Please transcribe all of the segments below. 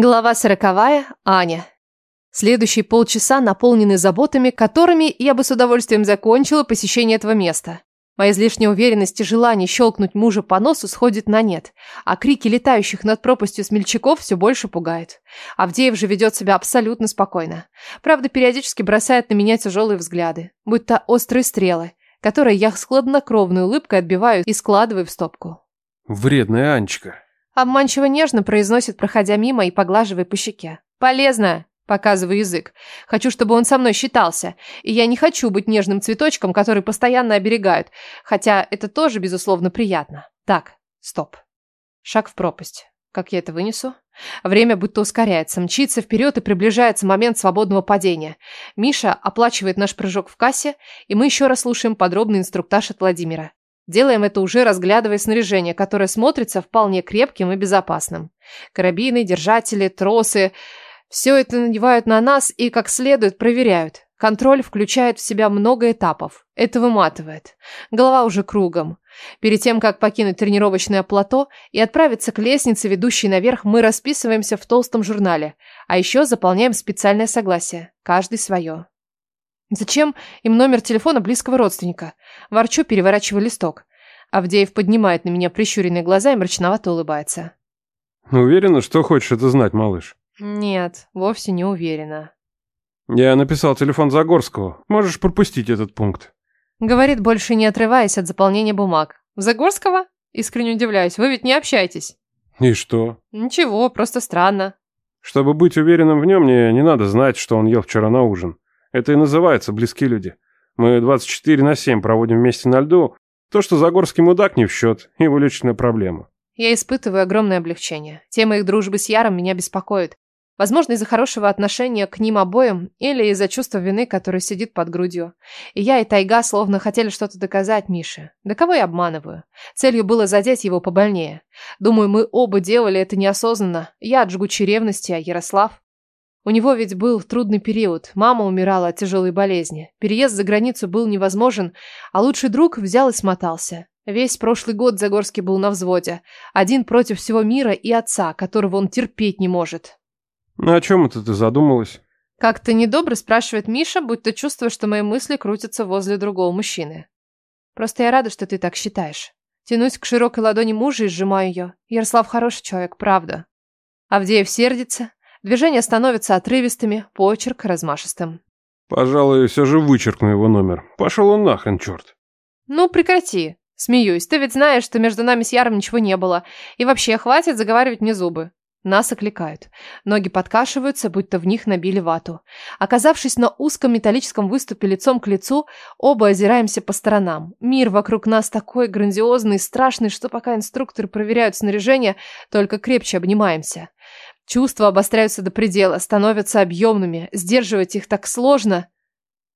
Глава сороковая. Аня. Следующие полчаса наполнены заботами, которыми я бы с удовольствием закончила посещение этого места. Моя излишняя уверенность и желание щелкнуть мужа по носу сходит на нет, а крики летающих над пропастью смельчаков все больше пугают. Авдеев же ведет себя абсолютно спокойно. Правда, периодически бросает на меня тяжелые взгляды, будто острые стрелы, которые я с хладнокровной улыбкой отбиваю и складываю в стопку. Вредная Анечка. Обманчиво нежно произносит, проходя мимо и поглаживая по щеке. «Полезно!» Показываю язык. Хочу, чтобы он со мной считался. И я не хочу быть нежным цветочком, который постоянно оберегают. Хотя это тоже, безусловно, приятно. Так, стоп. Шаг в пропасть. Как я это вынесу? Время будто ускоряется, мчится вперед и приближается момент свободного падения. Миша оплачивает наш прыжок в кассе, и мы еще раз слушаем подробный инструктаж от Владимира. Делаем это уже разглядывая снаряжение, которое смотрится вполне крепким и безопасным. Карабины, держатели, тросы – все это надевают на нас и как следует проверяют. Контроль включает в себя много этапов. Это выматывает. Голова уже кругом. Перед тем, как покинуть тренировочное плато и отправиться к лестнице, ведущей наверх, мы расписываемся в толстом журнале. А еще заполняем специальное согласие. Каждый свое. Зачем им номер телефона близкого родственника? Ворчу, переворачивая листок. Авдеев поднимает на меня прищуренные глаза и мрачновато улыбается. Уверена, что хочешь это знать, малыш? Нет, вовсе не уверена. Я написал телефон Загорского. Можешь пропустить этот пункт. Говорит, больше не отрываясь от заполнения бумаг. Загорского? Искренне удивляюсь. Вы ведь не общаетесь. И что? Ничего, просто странно. Чтобы быть уверенным в нем, мне не надо знать, что он ел вчера на ужин. Это и называется близкие люди. Мы 24 на 7 проводим вместе на льду. То, что Загорский мудак, не в счет. Его личная проблема. Я испытываю огромное облегчение. Тема их дружбы с Яром меня беспокоит. Возможно, из-за хорошего отношения к ним обоим или из-за чувства вины, которое сидит под грудью. И я, и Тайга словно хотели что-то доказать Мише. Да кого я обманываю? Целью было задеть его побольнее. Думаю, мы оба делали это неосознанно. Я от жгучей ревности, а Ярослав... У него ведь был трудный период. Мама умирала от тяжелой болезни. Переезд за границу был невозможен, а лучший друг взял и смотался. Весь прошлый год Загорский был на взводе. Один против всего мира и отца, которого он терпеть не может. Ну, о чем это ты задумалась? Как-то недобро спрашивает Миша, будто чувствуя, что мои мысли крутятся возле другого мужчины. Просто я рада, что ты так считаешь. Тянусь к широкой ладони мужа и сжимаю ее. Ярослав хороший человек, правда. Авдеев сердится. Движения становятся отрывистыми, почерк размашистым. Пожалуй, все же вычеркну его номер. Пошел он нахрен, черт. Ну, прекрати. Смеюсь. Ты ведь знаешь, что между нами с Яром ничего не было. И вообще, хватит заговаривать мне зубы. Нас окликают. Ноги подкашиваются, будто в них набили вату. Оказавшись на узком металлическом выступе лицом к лицу, оба озираемся по сторонам. Мир вокруг нас такой грандиозный и страшный, что пока инструкторы проверяют снаряжение, только крепче обнимаемся. Чувства обостряются до предела, становятся объемными. Сдерживать их так сложно.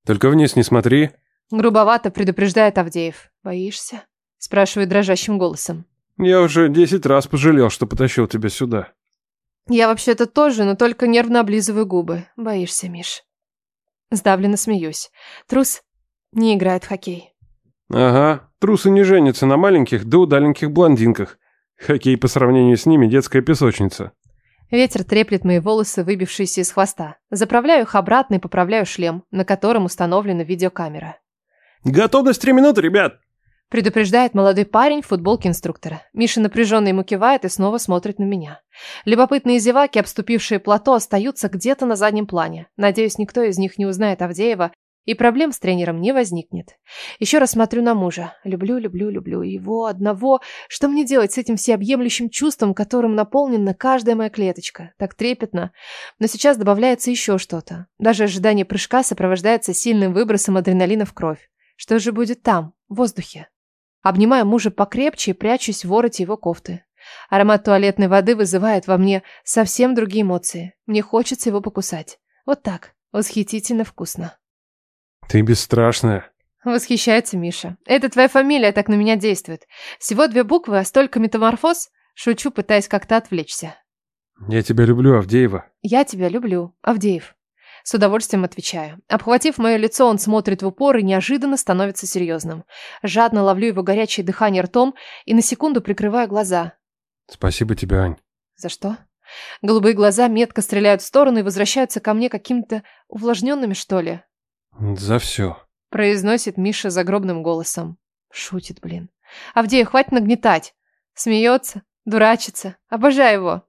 Только вниз не смотри. Грубовато предупреждает Авдеев. Боишься? Спрашивает дрожащим голосом. Я уже десять раз пожалел, что потащил тебя сюда. Я вообще-то тоже, но только нервно облизываю губы. Боишься, Миш? Сдавленно смеюсь. Трус не играет в хоккей. Ага, трусы не женятся на маленьких да удаленьких блондинках. Хоккей по сравнению с ними детская песочница. Ветер треплет мои волосы, выбившиеся из хвоста. Заправляю их обратно и поправляю шлем, на котором установлена видеокамера. Готовность три минуты, ребят! Предупреждает молодой парень в футболке инструктора. Миша напряженно ему кивает и снова смотрит на меня. Любопытные зеваки, обступившие плато, остаются где-то на заднем плане. Надеюсь, никто из них не узнает Авдеева, и проблем с тренером не возникнет. Еще раз смотрю на мужа. Люблю, люблю, люблю его одного. Что мне делать с этим всеобъемлющим чувством, которым наполнена каждая моя клеточка? Так трепетно. Но сейчас добавляется еще что-то. Даже ожидание прыжка сопровождается сильным выбросом адреналина в кровь. Что же будет там, в воздухе? Обнимаю мужа покрепче и прячусь в вороте его кофты. Аромат туалетной воды вызывает во мне совсем другие эмоции. Мне хочется его покусать. Вот так. Восхитительно вкусно. Ты бесстрашная. Восхищается Миша. Это твоя фамилия так на меня действует. Всего две буквы, а столько метаморфоз. Шучу, пытаясь как-то отвлечься. Я тебя люблю, Авдеева. Я тебя люблю, Авдеев. С удовольствием отвечаю. Обхватив мое лицо, он смотрит в упор и неожиданно становится серьезным. Жадно ловлю его горячее дыхание ртом и на секунду прикрываю глаза. Спасибо тебе, Ань. За что? Голубые глаза метко стреляют в сторону и возвращаются ко мне какими-то увлажненными, что ли. За все. Произносит Миша загробным голосом. Шутит, блин. Авдею, хватит нагнетать. Смеется, дурачится. Обожаю его.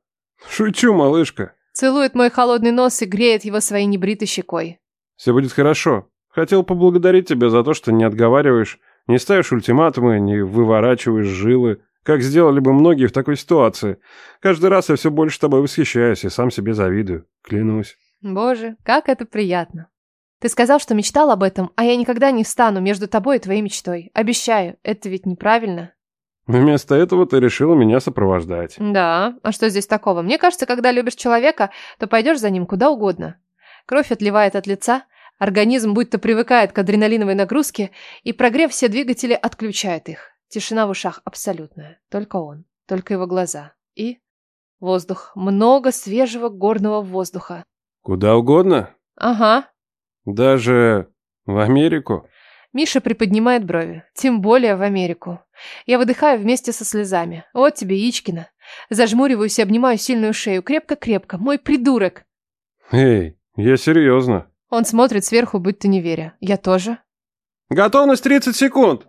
Шучу, малышка. Целует мой холодный нос и греет его своей небритой щекой. Все будет хорошо. Хотел поблагодарить тебя за то, что не отговариваешь, не ставишь ультиматумы, не выворачиваешь жилы, как сделали бы многие в такой ситуации. Каждый раз я все больше тобой восхищаюсь и сам себе завидую. Клянусь. Боже, как это приятно. Ты сказал, что мечтал об этом, а я никогда не встану между тобой и твоей мечтой. Обещаю, это ведь неправильно. Вместо этого ты решила меня сопровождать. Да, а что здесь такого? Мне кажется, когда любишь человека, то пойдешь за ним куда угодно. Кровь отливает от лица, организм будто привыкает к адреналиновой нагрузке, и прогрев все двигатели отключает их. Тишина в ушах абсолютная. Только он, только его глаза. И воздух. Много свежего горного воздуха. Куда угодно? Ага. Даже в Америку? Миша приподнимает брови. Тем более в Америку. Я выдыхаю вместе со слезами. Вот тебе, Ичкина. Зажмуриваюсь и обнимаю сильную шею. Крепко-крепко. Мой придурок. Эй, я серьезно. Он смотрит сверху, будто не веря. Я тоже. Готовность 30 секунд.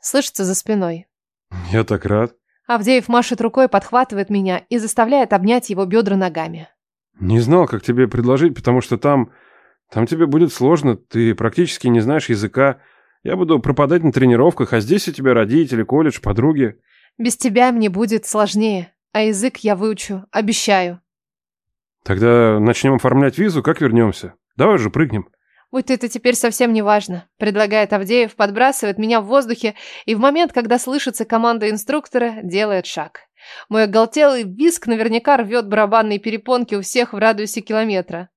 Слышится за спиной. Я так рад. Авдеев машет рукой, подхватывает меня и заставляет обнять его бедра ногами. Не знал, как тебе предложить, потому что там... Там тебе будет сложно, ты практически не знаешь языка. Я буду пропадать на тренировках, а здесь у тебя родители, колледж, подруги. Без тебя мне будет сложнее, а язык я выучу, обещаю. Тогда начнем оформлять визу, как вернемся. Давай же прыгнем. Вот это теперь совсем не важно, предлагает Авдеев, подбрасывает меня в воздухе и в момент, когда слышится команда инструктора, делает шаг. Мой оголтелый виск наверняка рвет барабанные перепонки у всех в радиусе километра.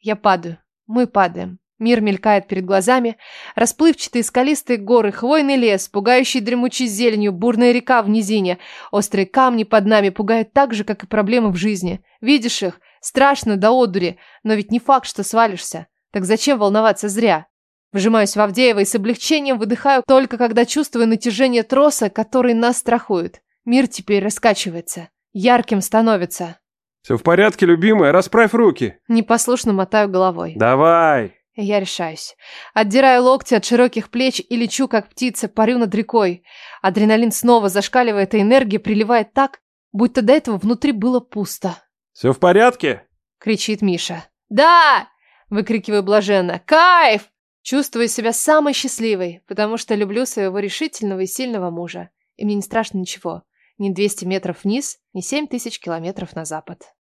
Я падаю. Мы падаем. Мир мелькает перед глазами. Расплывчатые скалистые горы, хвойный лес, пугающий дремучей зеленью, бурная река в низине. Острые камни под нами пугают так же, как и проблемы в жизни. Видишь их? Страшно до одури, но ведь не факт, что свалишься. Так зачем волноваться зря? Вжимаюсь в Авдеева и с облегчением выдыхаю только когда чувствую натяжение троса, который нас страхует. Мир теперь раскачивается. Ярким становится. Все в порядке, любимая, расправь руки. Непослушно мотаю головой. Давай. Я решаюсь. Отдираю локти от широких плеч и лечу, как птица, парю над рекой. Адреналин снова зашкаливает, и энергия приливает так, будто до этого внутри было пусто. Все в порядке? Кричит Миша. Да! Выкрикиваю блаженно. Кайф! Чувствую себя самой счастливой, потому что люблю своего решительного и сильного мужа. И мне не страшно ничего. Ни 200 метров вниз, ни 7 тысяч километров на запад.